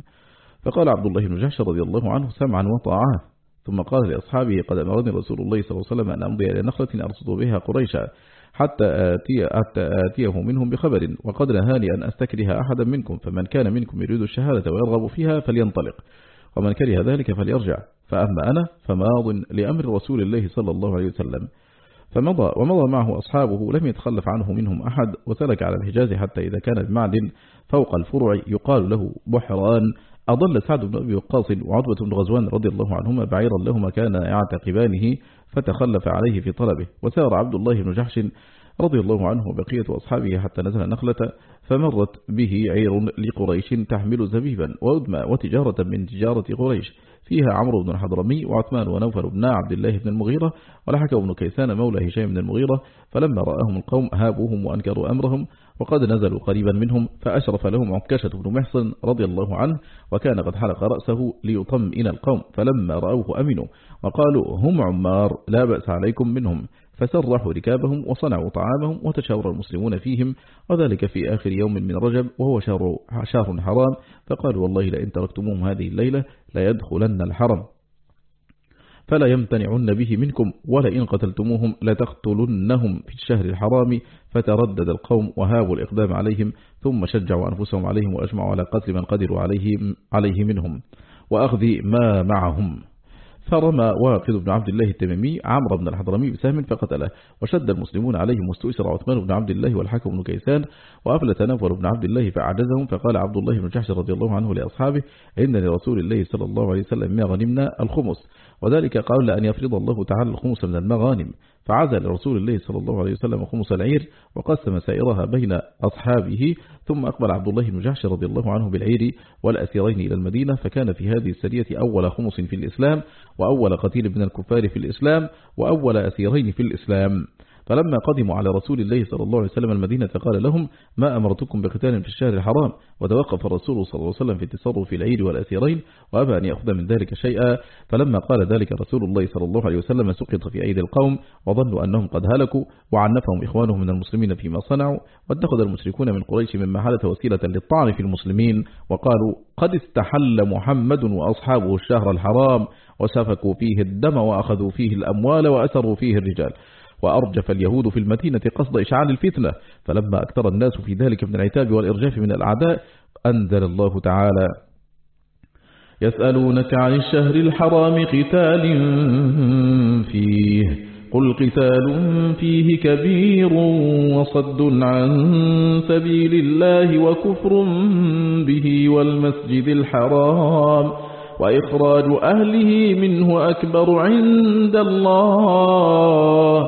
Speaker 2: فقال عبد الله بن جحش رضي الله عنه سمعا وطاعة. ثم قال لأصحابه قد أمرني رسول الله صلى الله عليه وسلم أن أمضي إلى نخلة أرصد بها قريشا. حتى, آتي حتى آتيه منهم بخبر وقد نهاني أن أستكره أحدا منكم فمن كان منكم يريد الشهادة ويرغب فيها فلينطلق ومن كره ذلك فليرجع فأما أنا فماض لأمر رسول الله صلى الله عليه وسلم فمضى ومضى معه أصحابه لم يتخلف عنه منهم أحد وسلك على الحجاز حتى إذا كان بمعدن فوق الفرع يقال له بحران أضل سعد بن أبي وقاص وعضبة بن غزوان رضي الله عنهما بعيرا لهما كان يعتقبانه فتخلف عليه في طلبه. وسار عبد الله بن جحش رضي الله عنه وبقية أصحابه حتى نزل نخلة فمرت به عير لقريش تحمل زبيبا وأدمى وتجارة من تجارة قريش. فيها عمرو بن الحضرمي وعثمان ونوفل بن عبد الله بن المغيرة ولحكوا بن كيسان مولى هشام بن المغيرة فلما رآهم القوم هابوهم وأنكروا أمرهم وقد نزلوا قريبا منهم فأشرف لهم عكاشة بن محصن رضي الله عنه وكان قد حلق رأسه ليطمئن القوم فلما رأوه أمنوا وقالوا هم عمار لا بأس عليكم منهم. فسرحوا ركابهم وصنعوا طعامهم وتشاور المسلمون فيهم وذلك في آخر يوم من رجب وهو شهر, شهر حرام. فقالوا والله لئن تركتموهم هذه الليلة ليدخلن الحرم. فلا يمتنعن به منكم ولئن قتلتموهم لتقتلنهم في الشهر الحرام فتردد القوم وهابوا الإقدام عليهم ثم شجعوا أنفسهم عليهم وأجمعوا على قتل من قدروا عليه, عليه منهم. وأخذ ما معهم. فرمى واقد بن عبد الله التميمي عمرو بن الحضرمي بسهم فقتله وشد المسلمون عليهم واستؤسر عثمان بن عبد الله والحكم بن كيسان وأفلت نفر بن عبد الله فأعجزهم فقال عبد الله بن جحش رضي الله عنه لأصحابه إن لرسول الله صلى الله عليه وسلم ما غنمنا الخمس. وذلك قال أن يفرض الله تعالى الخمس من المغانم. فعزل رسول الله صلى الله عليه وسلم خمس العير وقسم سائرها بين أصحابه ثم أقبل عبد الله بن جحش رضي الله عنه بالعير والأسيرين إلى المدينة فكان في هذه السرية أول خمس في الإسلام وأول قتيل من الكفار في الإسلام وأول أسيرين في الإسلام. فلما قدموا على رسول الله صلى الله عليه وسلم المدينة قال لهم ما أمرتكم بقتال في الشهر الحرام؟ وتوقف الرسول صلى الله عليه وسلم في التصرف في العيد والأسيرين وأبى أن يأخذ من ذلك شيئا. فلما قال ذلك رسول الله صلى الله عليه وسلم سقط في أيدي القوم وظنوا أنهم قد هلكوا وعنفهم إخوانهم من المسلمين فيما صنعوا. واتخذ المشركون من قريش مما حدث وسيلة للطعن في المسلمين. وقالوا قد استحل محمد وأصحابه الشهر الحرام وسفكوا فيه الدم وأخذوا فيه الأموال وأسروا فيه الرجال. وأرجف اليهود في المدينة قصد إشعال الفتنة فلما أكثر الناس في ذلك من العتاب والإرجاف من الأعداء أنزل الله تعالى يسألونك عن الشهر الحرام قتال فيه قل قتال فيه كبير وصد عن سبيل الله وكفر به والمسجد الحرام وإخراج أهله منه أكبر عند الله.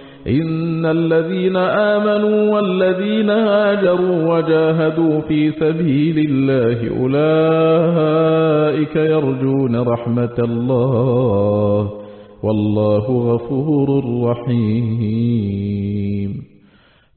Speaker 2: إن الذين آمنوا والذين هاجروا وجاهدوا في سبيل الله أولئك يرجون رحمة الله والله غفور رحيم.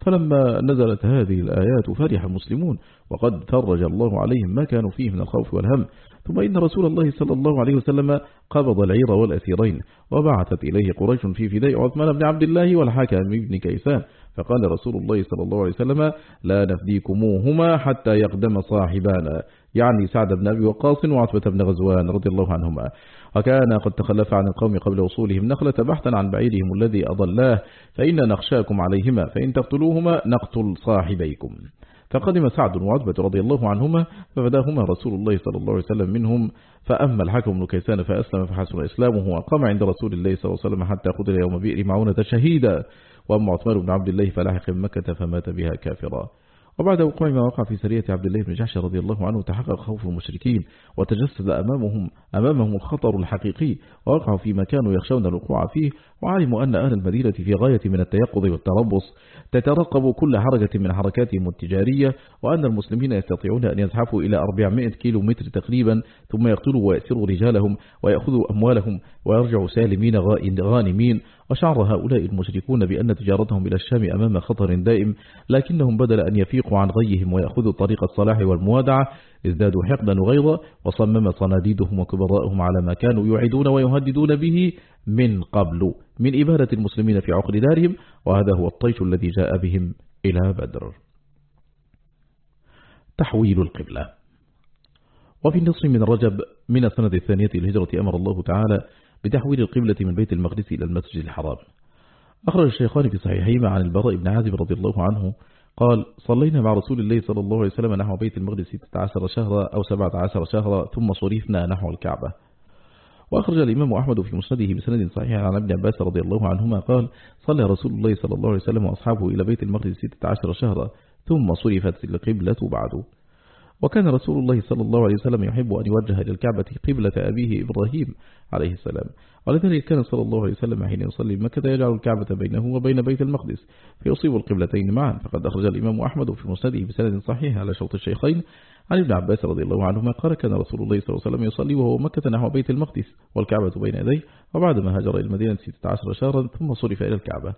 Speaker 2: فلما نزلت هذه الآيات فرح المسلمون وقد فرج الله عليهم ما كانوا فيه من الخوف والهم. ثم إن رسول الله صلى الله عليه وسلم قبض العير والأسيرين وبعثت إليه قريش في فداء عثمان بن عبد الله والحكم بن كيسان. فقال رسول الله صلى الله عليه وسلم لا نفديكموهما حتى يقدم صاحبانا يعني سعد بن أبي وقاص وعتبة بن غزوان رضي الله عنهما. وكان قد تخلف عن القوم قبل وصولهم نخلة بحثا عن بعيرهم الذي أضلاه فإن نخشاكم عليهما فإن تقتلوهما نقتل صاحبيكم. فقدم سعد وعتبة رضي الله عنهما ففداهما رسول الله صلى الله عليه وسلم منهم فأما الحكم بن كيسان فأسلم فحسن إسلامه وقام عند رسول الله صلى الله عليه وسلم حتى قتل يوم بئر معونة شهيدا وأما عثمان بن عبد الله فلاحق مكة فمات بها كافرا. وبعد وقوع ما وقع في سرية عبد الله بن جحش رضي الله عنه تحقق خوف المشركين وتجسد أمامهم, أمامهم الخطر الحقيقي ووقعوا فيما كانوا يخشون الوقوع فيه وعلموا أن أهل المدينة في غاية من التيقظ والتربص تترقب كل حركة من حركاتهم التجارية وأن المسلمين يستطيعون أن يزحفوا إلى 400 كيلو متر تقريبا ثم يقتلوا ويأسروا رجالهم ويأخذوا أموالهم ويرجعوا سالمين غانمين. وشعر هؤلاء المشركون بأن تجارتهم إلى الشام أمام خطر دائم لكنهم بدل أن يفيقوا عن غيهم ويأخذوا طريق الصلاح والموادعة ازدادوا حقدا وغيظا وصمم صناديدهم وكبراءهم على ما كانوا يعيدون ويهددون به من قبل من إبادة المسلمين في عقر دارهم وهذا هو الطيش الذي جاء بهم إلى بدر. تحويل القبلة. وفي النصف من رجب من السنة الثانية الهجرة أمر الله تعالى بتحويل القبلة من بيت المقدس إلى المسجد الحرام. أخرج الشيخان في صحيحيهما عن البراء بن عازب رضي الله عنه قال صلينا مع رسول الله صلى الله عليه وسلم نحو بيت المقدس 16 شهرا أو 17 شهرا ثم صرفنا نحو الكعبة. وأخرج الإمام أحمد في مسنده بسند صحيح عن ابن عباس رضي الله عنهما قال صلى رسول الله صلى الله عليه وسلم وأصحابه إلى بيت المقدس 16 شهرا ثم صرفت القبلة بعد. وكان رسول الله صلى الله عليه وسلم يحب أن يوجه للكعبة قبلة أبيه إبراهيم عليه السلام. ولذلك كان صلى الله عليه وسلم حين يصلي مكة يجعل الكعبة بينه وبين بيت المقدس فيصيب القبلتين معا. فقد أخرج الإمام أحمد في مسنده بسند صحيح على شرط الشيخين. عن ابن عباس رضي الله عنهما قال كان رسول الله صلى الله عليه وسلم يصلي وهو مكة نحو بيت المقدس والكعبة بين يديه وبعدما هاجر إلى المدينة 16 شهرا ثم صرف إلى الكعبة.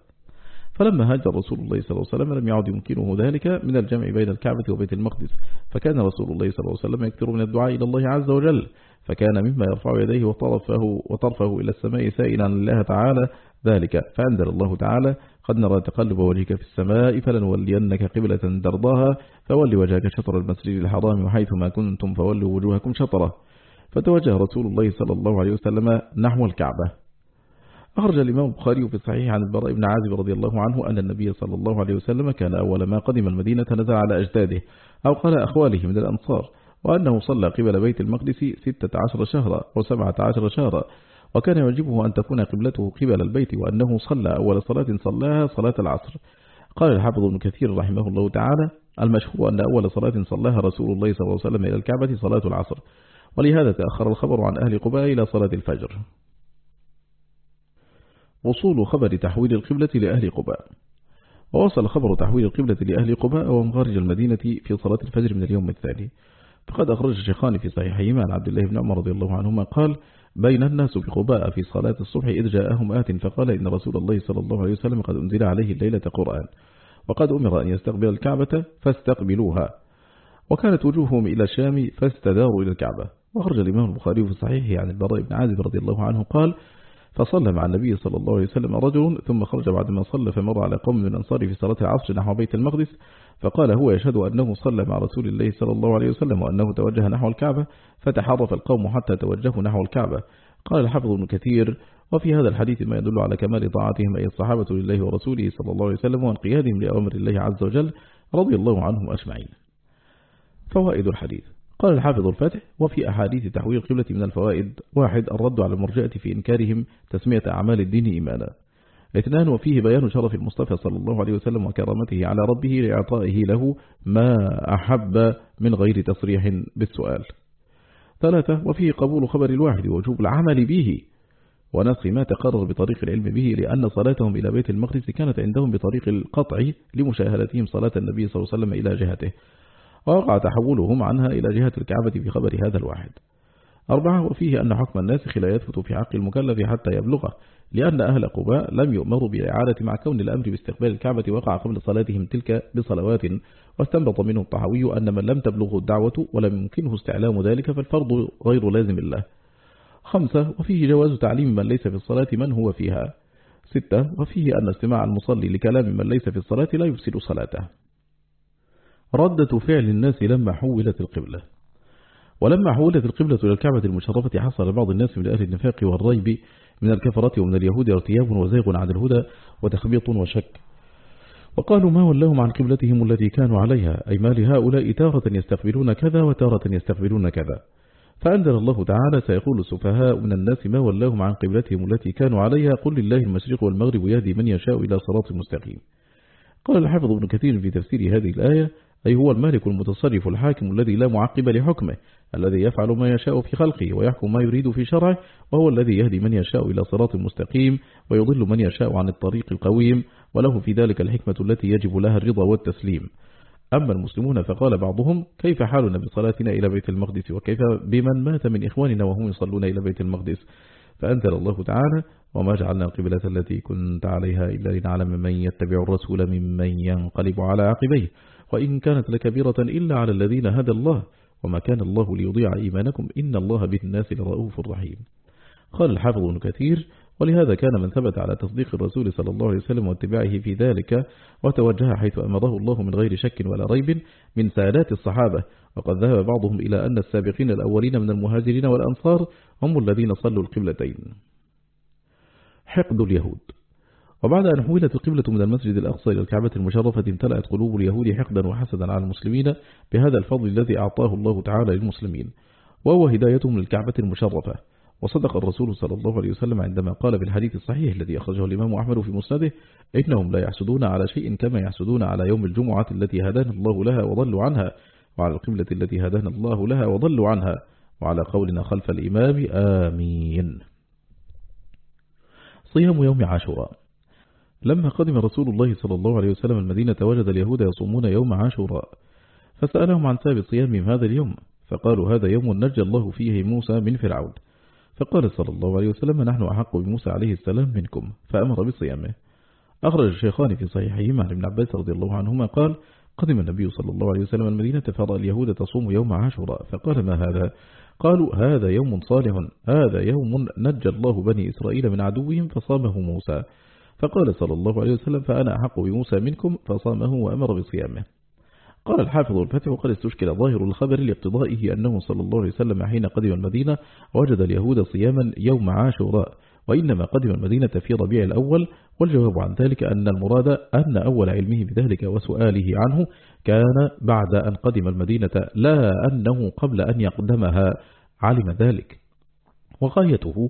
Speaker 2: فلما هاجر رسول الله صلى الله عليه وسلم لم يعد يمكنه ذلك من الجمع بين الكعبة وبيت المقدس. فكان رسول الله صلى الله عليه وسلم يكثر من الدعاء إلى الله عز وجل. فكان مما يرفع يديه وطرفه, وطرفه إلى السماء سائلا لله تعالى ذلك. فأنزل الله تعالى قد نرى تقلب وجهك في السماء فلنولينك قبلة ترضاها فول وجهك شطر المسجد الحرام وحيث ما كنتم فولوا وجوهكم شطره. فتوجه رسول الله صلى الله عليه وسلم نحو الكعبة. أخرج الإمام البخاري في الصحيح عن البراء بن عازب رضي الله عنه أن النبي صلى الله عليه وسلم كان أول ما قدم المدينة نزل على أجداده أو قال أخواله من الأنصار وأنه صلى قبل بيت المقدس ستة عشر شهرا أو سبعة عشر شهرا وكان يعجبه أن تكون قبلته قبل البيت وأنه صلى أول صلاة صلاها صلاة العصر. قال الحافظ ابن كثير رحمه الله تعالى المشهور أن أول صلاة صلاها رسول الله صلى الله عليه وسلم إلى الكعبة صلاة العصر ولهذا تأخر الخبر عن أهل قباء إلى صلاة الفجر. وصول خبر تحويل القبلة لأهل قباء. ووصل خبر تحويل القبلة لأهل قباء وهم خارج المدينة في صلاة الفجر من اليوم الثاني. فقد أخرج الشيخان في صحيحهما عن عبد الله بن عمر رضي الله عنهما قال بين الناس بقباء في صلاة الصبح إذ جاءهم آت فقال إن رسول الله صلى الله عليه وسلم قد أنزل عليه الليلة قرآن. وقد أمر أن يستقبل الكعبة فاستقبلوها. وكانت وجوههم إلى الشام فاستداروا إلى الكعبة. وخرج الإمام البخاري في صحيحه عن البراء بن عازب رضي الله عنه قال فصلى مع النبي صلى الله عليه وسلم رجل ثم خرج بعد ما صلى فمر على قوم من الأنصار في صلاة العصر نحو بيت المقدس فقال هو يشهد أنه صلى مع رسول الله صلى الله عليه وسلم وأنه توجه نحو الكعبة فتحرف القوم حتى توجهوا نحو الكعبة. قال الحافظ ابن كثير وفي هذا الحديث ما يدل على كمال طاعتهم أي الصحابة لله ورسوله صلى الله عليه وسلم وانقيادهم لأمر الله عز وجل رضي الله عنهم أجمعين. فوائد الحديث. قال الحافظ الفاتح وفي أحاديث تحويل القبلة من الفوائد واحد الرد على المرجئة في إنكارهم تسمية أعمال الدين إيمانا. اثنان وفيه بيان شرف المصطفى صلى الله عليه وسلم وكرامته على ربه لإعطائه له ما أحب من غير تصريح بالسؤال. ثلاثة وفيه قبول خبر الواحد ووجوب العمل به ونسخ ما تقرر بطريق العلم به لأن صلاتهم إلى بيت المقدس كانت عندهم بطريق القطع لمشاهدتهم صلاة النبي صلى الله عليه وسلم إلى جهته. ووقع تحولهم عنها إلى جهة الكعبة بخبر هذا الواحد. أربعة وفيه أن حكم الناسخ لا يثبت في حق المكلف حتى يبلغه لأن أهل قباء لم يؤمروا بالإعادة مع كون الأمر باستقبال الكعبة وقع قبل صلاتهم تلك بصلوات واستنبط منه الطحوي أن من لم تبلغه الدعوة ولم يمكنه استعلام ذلك فالفرض غير لازم الله خمسة وفيه جواز تعليم من ليس في الصلاة من هو فيها. ستة وفيه أن استماع المصلي لكلام من ليس في الصلاة لا يفسد صلاته. ردة فعل الناس لما حولت القبلة. ولما حولت القبلة إلى الكعبة المشرفة حصل بعض الناس من أهل النفاق والريب من الكفرة ومن اليهود ارتياب وزيغ عن الهدى وتخبيط وشك. وقالوا ما ولهم عن قبلتهم التي كانوا عليها؟ أي ما لهؤلاء تارة يستقبلون كذا وتارة يستقبلون كذا. فأنزل الله تعالى سيقول السفهاء من الناس ما ولاهم عن قبلتهم التي كانوا عليها؟ قل لله المشرق والمغرب يهدي من يشاء إلى صراط مستقيم. قال الحافظ ابن كثير في تفسير هذه الآية أي هو المالك المتصرف الحاكم الذي لا معقب لحكمه الذي يفعل ما يشاء في خلقه ويحكم ما يريد في شرعه وهو الذي يهدي من يشاء إلى صراط مستقيم ويضل من يشاء عن الطريق القويم وله في ذلك الحكمة التي يجب لها الرضا والتسليم. أما المسلمون فقال بعضهم كيف حالنا بصلاتنا إلى بيت المقدس وكيف بمن مات من إخواننا وهم يصلون إلى بيت المقدس؟ فأنزل الله تعالى وما جعلنا القبلة التي كنت عليها إلا لنعلم من يتبع الرسول ممن ينقلب على عقبيه وإن كانت لكبيرة إلا على الذين هدى الله وما كان الله ليضيع إيمانكم إن الله بالناس لرؤوف رحيم. قال الحافظ كثير ولهذا كان من ثبت على تصديق الرسول صلى الله عليه وسلم واتباعه في ذلك وتوجه حيث أمره الله من غير شك ولا ريب من سادات الصحابة وقد ذهب بعضهم إلى أن السابقين الأولين من المهاجرين والأنصار هم الذين صلوا القبلتين. حقد اليهود. وبعد أن حولت القبلة من المسجد الأقصى إلى الكعبة المشرفة امتلأت قلوب اليهود حقدا وحسدا على المسلمين بهذا الفضل الذي أعطاه الله تعالى للمسلمين وهو هدايتهم للكعبة المشرفة. وصدق الرسول صلى الله عليه وسلم عندما قال في الحديث الصحيح الذي أخرجه الإمام أحمد في مسنده إنهم لا يحسدون على شيء كما يحسدون على يوم الجمعة التي هدانا الله لها وضلوا عنها وعلى القبلة التي هدانا الله لها وضلوا عنها وعلى قولنا خلف الإمام آمين. صيام يوم عاشوراء. لما قدم رسول الله صلى الله عليه وسلم المدينة وجد اليهود يصومون يوم عاشوراء فسألهم عن سبب صيامهم هذا اليوم فقالوا هذا يوم نجى الله فيه موسى من فرعون. فقال صلى الله عليه وسلم نحن أحق بموسى عليه السلام منكم فأمر بصيامه. أخرج الشيخان في صحيحهما عن ابن عباس رضي الله عنهما قال قدم النبي صلى الله عليه وسلم المدينة فرأى اليهود تصوم يوم عاشوراء فقال ما هذا؟ قالوا هذا يوم صالح هذا يوم نجى الله بني إسرائيل من عدوهم فصامه موسى. فقال صلى الله عليه وسلم فأنا أحق بموسى منكم فصامه وأمر بصيامه. قال الحافظ الفتح وقد استشكل ظاهر الخبر لاقتضائه أنه صلى الله عليه وسلم حين قدم المدينة وجد اليهود صياما يوم عاشوراء وإنما قدم المدينة في ربيع الأول والجواب عن ذلك أن المراد أن أول علمه بذلك وسؤاله عنه كان بعد أن قدم المدينة لا أنه قبل أن يقدمها. علم ذلك. وغايته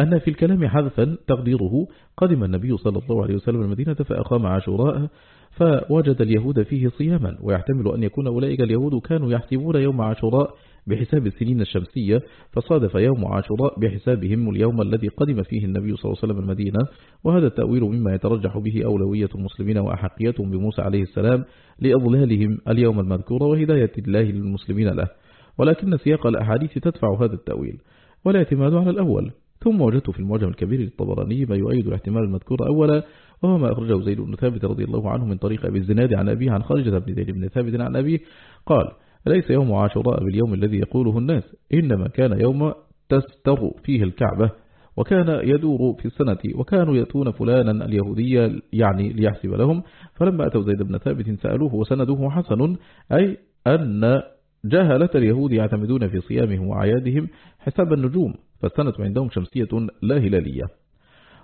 Speaker 2: أن في الكلام حذفا تقديره قدم النبي صلى الله عليه وسلم المدينة فأقام عاشوراء فوجد اليهود فيه صياما ويحتمل أن يكون أولئك اليهود كانوا يحسبون يوم عاشوراء بحساب السنين الشمسية فصادف يوم عاشوراء بحسابهم اليوم الذي قدم فيه النبي صلى الله عليه وسلم المدينة وهذا التأويل مما يترجح به أولوية المسلمين وأحقيتهم بموسى عليه السلام لإضلالهم اليوم المذكور وهداية الله للمسلمين له. ولكن سياق الأحاديث تدفع هذا التأويل. والاعتماد على الأول. ثم وجدت في المعجم الكبير للطبراني ما يؤيد الاحتمال المذكور أولا وهو ما أخرجه زيد بن ثابت رضي الله عنه من طريق أبي الزناد عن أبيه عن خارجة بن زيد بن ثابت عن أبيه قال ليس يوم عاشوراء باليوم الذي يقوله الناس إنما كان يوم تستر فيه الكعبة وكان يدور في السنة وكانوا يأتون فلانا اليهودية يعني ليحسب لهم فلما أتوا زيد بن ثابت سألوه وسنده حسن أي أن جهلة اليهود يعتمدون في صيامهم وعيادهم حساب النجوم فالسنة عندهم شمسية لا هلالية.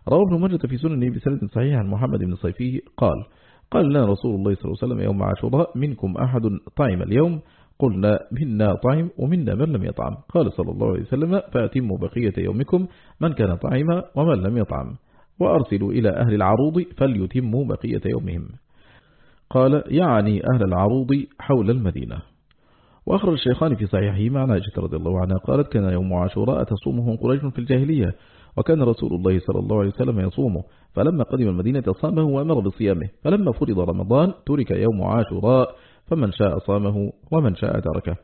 Speaker 2: رواه ابن مجد في سننه بسنة صحيح عن محمد بن صيفيه قال قال لنا رسول الله صلى الله عليه وسلم يوم عاشوراء منكم أحد طعم اليوم؟ قلنا منا طعم ومنا من لم يطعم قال صلى الله عليه وسلم فأتموا بقية يومكم من كان طعم ومن لم يطعم وأرسلوا إلى أهل العروض فليتموا بقية يومهم قال يعني أهل العروض حول المدينة وأخرج الشيخان في صحيحهما عن عائشة رضي الله عنها قالت كان يوم عاشوراء تصومه قريش في الجاهلية وكان رسول الله صلى الله عليه وسلم يصومه فلما قدم المدينة صامه وأمر بصيامه فلما فرض رمضان ترك يوم عاشوراء فمن شاء صامه ومن شاء تركه.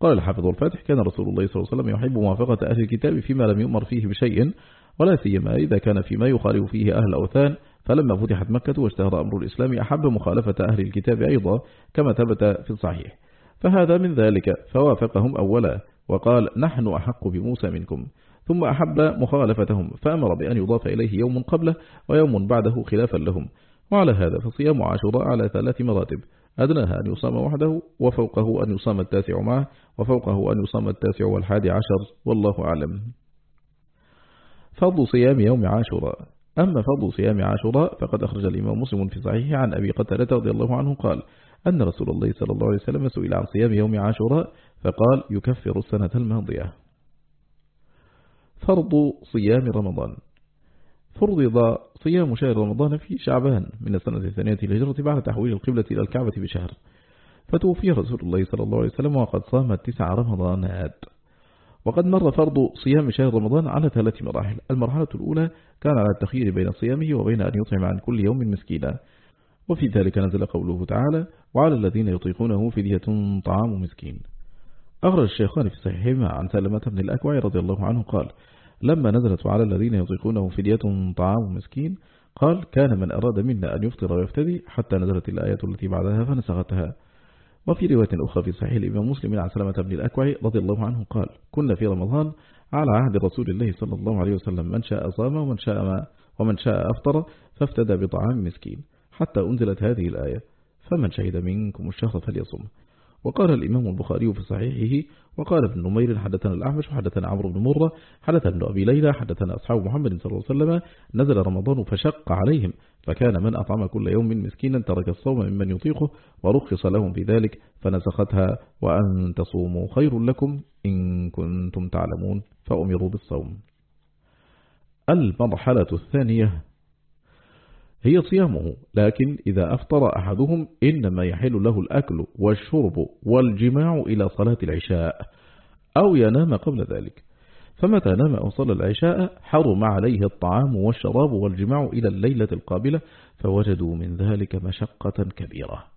Speaker 2: قال الحافظ الفاتح كان رسول الله صلى الله عليه وسلم يحب موافقة أهل الكتاب فيما لم يؤمر فيه بشيء ولا سيما إذا كان فيما يخالف فيه أهل الأوثان فلما فتحت مكة واشتهر أمر الإسلام أحب مخالفة أهل الكتاب أيضا كما ثبت في الصحيح. فهذا من ذلك فوافقهم أولا وقال نحن أحق بموسى منكم. ثم أحب مخالفتهم فأمر بأن يضاف إليه يوم قبله ويوم بعده خلافا لهم. وعلى هذا فصيام عاشوراء على ثلاث مراتب أدناها أن يصام وحده وفوقه أن يصام التاسع معه وفوقه أن يصام التاسع والحادي عشر والله أعلم. فضل صيام يوم عاشوراء. أما فضل صيام عاشوراء فقد أخرج الإمام مسلم في صحيحه عن أبي قتادة رضي الله عنه قال أن رسول الله صلى الله عليه وسلم سئل عن صيام يوم عاشوراء فقال يكفر السنة الماضية. فرض صيام رمضان. فرض صيام شهر رمضان في شعبان من السنة الثانية الهجرة بعد تحويل القبلة إلى الكعبة بشهر. فتوفي رسول الله صلى الله عليه وسلم وقد صام تسع رمضانات. وقد مر فرض صيام شهر رمضان على ثلاث مراحل. المرحلة الأولى كان على التخيير بين صيامه وبين أن يطعم عن كل يوم مسكينا. وفي ذلك نزل قوله تعالى وعلى الذين يطيقونه فدية طعام مسكين. أخرج الشيخان في صحيحهما عن سلمة بن الأكوع رضي الله عنه قال لما نزلت على الذين يطيقونه فدية طعام مسكين قال كان من أراد منا أن يفطر ويفتدي حتى نزلت الآية التي بعدها فنسختها. وفي رواية أخرى في صحيح الإمام مسلم عن سلمة بن الأكوع رضي الله عنه قال كنا في رمضان على عهد رسول الله صلى الله عليه وسلم من شاء صام ومن شاء, ما ومن شاء أفطر فافتدى بطعام مسكين. حتى أنزلت هذه الآية فمن شهد منكم الشهر فليصم. وقال الإمام البخاري في صحيحه وقال ابن نمير حدثنا الأعمش وحدثنا عمرو بن مرة حدثنا ابن أبي ليلى حدثنا أصحاب محمد صلى الله عليه وسلم نزل رمضان فشق عليهم فكان من أطعم كل يوم مسكينا ترك الصوم ممن يطيقه ورخص لهم في ذلك فنسختها وأن تصوموا خير لكم إن كنتم تعلمون فأمروا بالصوم. المرحلة الثانية هي صيامه لكن إذا أفطر أحدهم إنما يحل له الأكل والشرب والجماع إلى صلاة العشاء أو ينام قبل ذلك. فمتى نام أو صلى العشاء؟ حرم عليه الطعام والشراب والجماع إلى الليلة القابلة فوجدوا من ذلك مشقة كبيرة.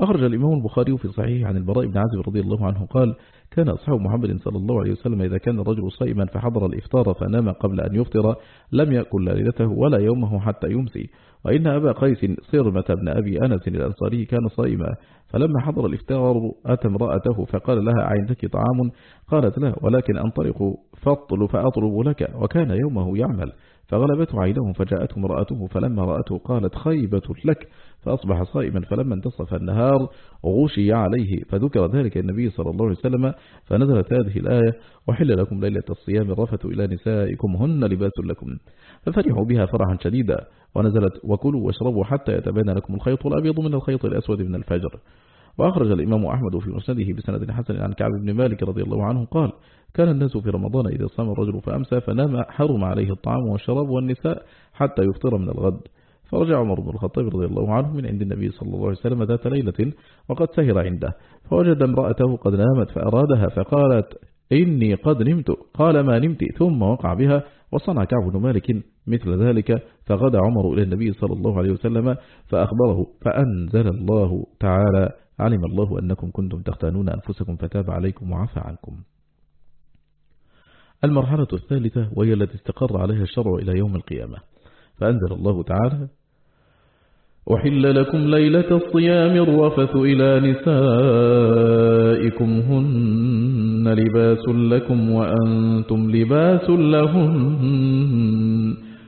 Speaker 2: أخرج الإمام البخاري في صحيح عن البراء بن عازب رضي الله عنه قال كان أصحاب محمد صلى الله عليه وسلم إذا كان الرجل صائما فحضر الإفطار فنام قبل أن يفطر لم يأكل ليلته ولا يومه حتى يمسي. وإن أبا قيس صرمة بن أبي أنس الأنصاري كان صائما فلما حضر الإفطار أتى امرأته فقال لها عندك طعام؟ قالت لا ولكن أنطلق فاطل فأطلب لك وكان يومه يعمل. فغلبته عينه فجاءته امرأته فلما رأته قالت خيبة لك فأصبح صائما فلما انتصف النهار غشي عليه فذكر ذلك النبي صلى الله عليه وسلم فنزلت هذه الآية وحل لكم ليلة الصيام الرفة إلى نسائكم هن لباس لكم. ففرحوا بها فرحا شديدا ونزلت وكلوا واشربوا حتى يتبين لكم الخيط الأبيض من الخيط الأسود من الفجر. وأخرج الإمام أحمد في مسنده بسند حسن عن كعب بن مالك رضي الله عنه قال كان الناس في رمضان إذا صام الرجل فأمسى فنام حرم عليه الطعام والشراب والنساء حتى يفطر من الغد. فرجع عمر بن الخطاب رضي الله عنه من عند النبي صلى الله عليه وسلم ذات ليلة وقد سهر عنده. فوجد امرأته قد نامت فأرادها فقالت إني قد نمت. قال ما نمت. ثم وقع بها وصنع كعب بن مالك مثل ذلك فغدا عمر إلى النبي صلى الله عليه وسلم فأخبره فأنزل الله تعالى علم الله أنكم كنتم تختانون أنفسكم فتاب عليكم وعفى عنكم. المرحلة الثالثة وهي التي استقر عليها الشرع إلى يوم القيامة. فأنزل الله تعالى أحل لكم ليلة الصيام الرفث إلى نسائكم هن لباس لكم وأنتم لباس لهن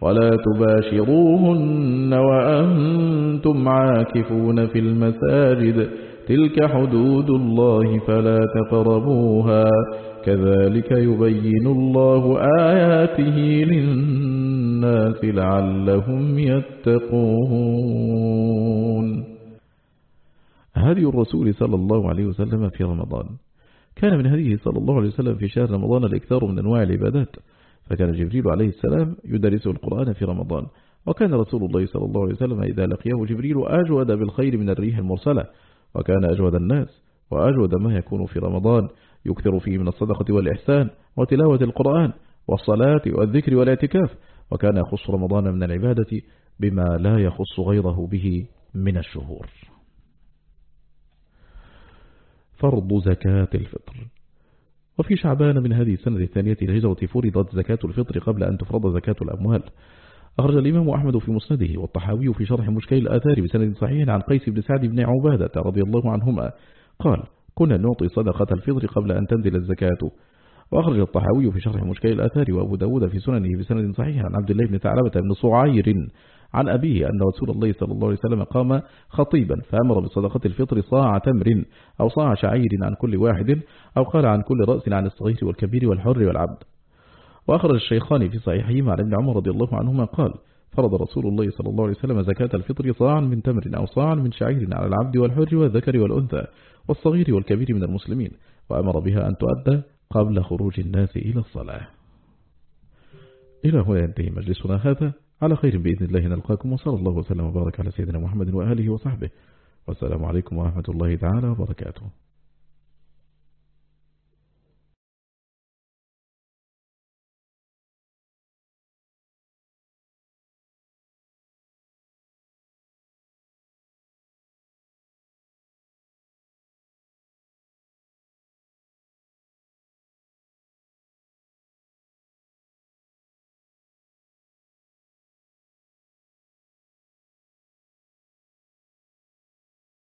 Speaker 2: ولا تباشروهن وأنتم عاكفون في المساجد. تلك حدود الله فلا تقربوها. كذلك يبين الله آياته للناس لعلهم يتقون. هدي الرسول صلى الله عليه وسلم في رمضان. كان من هذه صلى الله عليه وسلم في شهر رمضان الإكثار من أنواع العبادات. فكان جبريل عليه السلام يدرسه القرآن في رمضان. وكان رسول الله صلى الله عليه وسلم إذا لقيه جبريل أجود بالخير من الريح المرسلة. وكان أجود الناس وأجود ما يكون في رمضان. يكثر فيه من الصدقة والإحسان وتلاوة القرآن والصلاة والذكر والاعتكاف. وكان يخص رمضان من العبادة بما لا يخص غيره به من الشهور. فرض زكاة الفطر. وفي شعبان من هذه السنة الثانية الهجرة فرضت زكاة الفطر قبل أن تفرض زكاة الأموال. أخرج الإمام أحمد في مسنده والطحاوي في شرح مشكل الآثار بسند صحيح عن قيس بن سعد بن عبادة رضي الله عنهما. قال كنا نعطي صدقة الفطر قبل أن تنزل الزكاة. وأخرج الطحاوي في شرح مشكل الآثار وأبو داود في سننه بسند صحيح عن عبد الله بن ثعلبة بن صعير. عن أبيه أن رسول الله صلى الله عليه وسلم قام خطيبا فأمر بصدقة الفطر صاع تمر أو صاع شعير عن كل واحد أو قال عن كل رأس عن الصغير والكبير والحر والعبد. وأخرج الشيخان في صحيحهما عن ابن عمر رضي الله عنهما قال فرض رسول الله صلى الله عليه وسلم زكاة الفطر صاعا من تمر أو صاعا من شعير على العبد والحر والذكر والأنثى والصغير والكبير من المسلمين وأمر بها أن تؤدى قبل خروج الناس إلى الصلاة. إلى هنا ينتهي مجلسنا هذا. على خير بإذن الله نلقاكم وصلى الله وسلم وبارك على سيدنا محمد وآله وصحبه. والسلام عليكم ورحمة الله تعالى وبركاته.